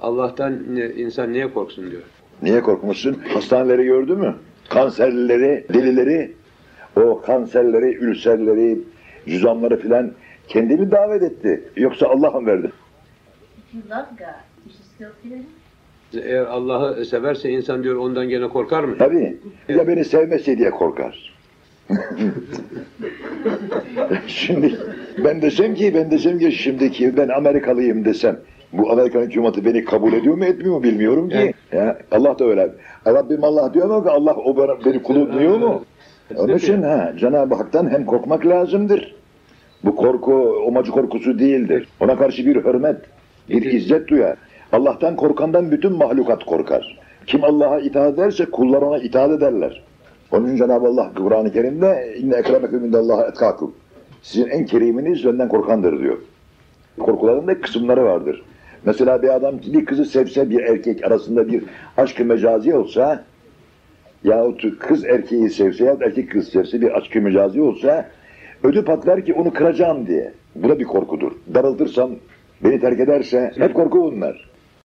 Allah'tan insan niye korksun diyor. Niye korkmuşsun? Hastaneleri gördü mü? Kanserlileri, delileri, o kanserleri, ülserleri, cüzamları filan kendini davet etti. Yoksa Allah mı verdi? If you love God, you should still fear Him. Eğer Allah'ı severse insan diyor ondan gene korkar mı? Tabii. Ya beni sevmese diye korkar. Şimdi ben desem ki, ben desem ki şimdiki ben Amerikalıyım desem, bu Amerikan hükümeti beni kabul ediyor mu etmiyor mu bilmiyorum ki. Evet. Ya, Allah da öyle. Rabbim Allah diyor mu ki Allah o bana, beni kulu diyor mu? Onun için ha, Cenab-ı Hak'tan hem korkmak lazımdır. Bu korku omacı korkusu değildir. Ona karşı bir hürmet, bir izzet duyar. Allah'tan korkandan bütün mahlukat korkar. Kim Allah'a itaat ederse kullar ona itaat ederler. Onun için Cenab-ı Allah Kur'an-ı Kerim'de inne ekremekum indallahi etkakum. Sizin en keriminiz benden korkandır diyor. Korkuların da kısımları vardır. Mesela bir adam bir kızı sevse bir erkek arasında bir aşk-ı mecazi olsa yahut kız erkeği sevse yahut erkek kız sevse bir aşk-ı mecazi olsa ödü patlar ki onu kıracağım diye. Bu da bir korkudur. Darıltırsam beni terk ederse hep korku bunlar.